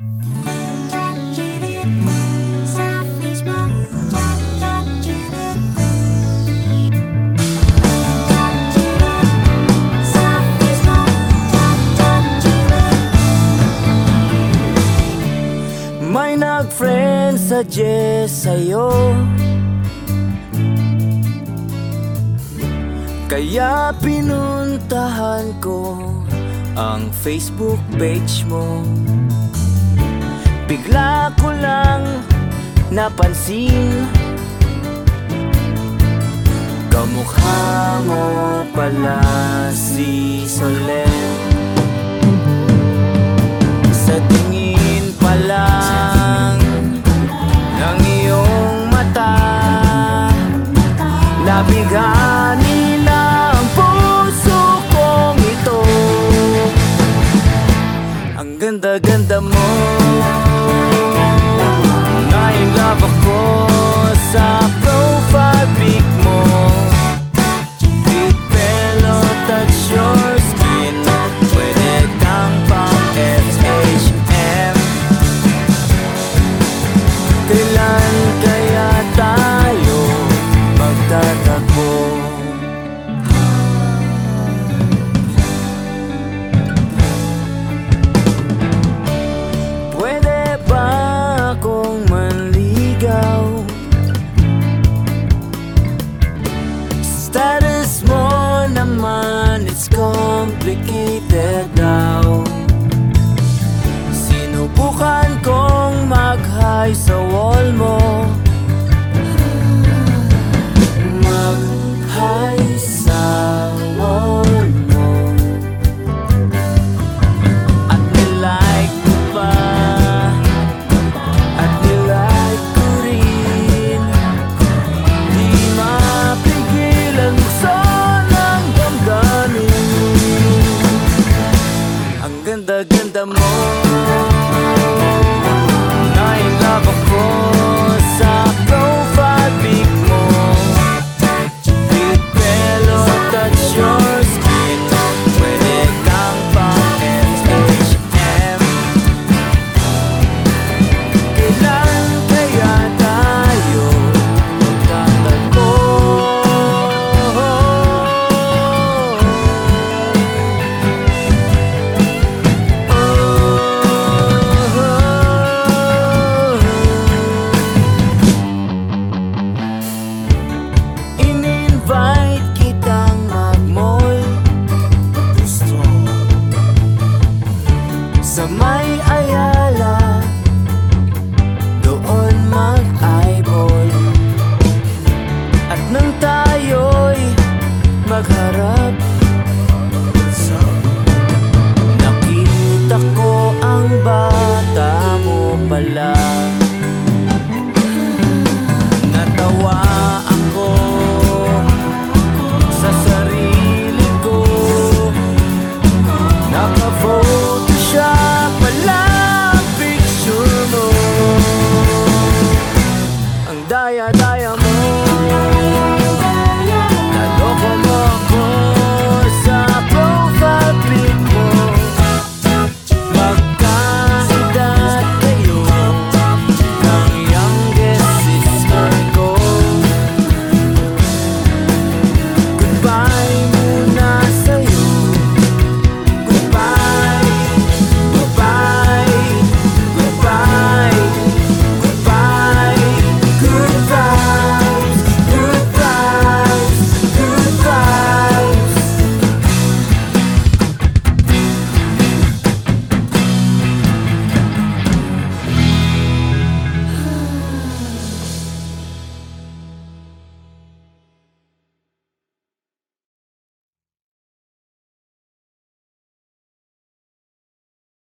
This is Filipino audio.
May nag-friend suggest sa'yo. Kaya pinuntahan ko ang Facebook page mo Bigla ko lang napansin. Kamukha mo pala si Solen Sa tingin pa ng iyong mata Nabigani na ang puso kong ito. Ang ganda-ganda mo magtatagpo? Pwede ba akong manligaw? Status mo naman, it's complicated daw Sinubukan kong mag-high sa wall mo Gândă, gândă, mă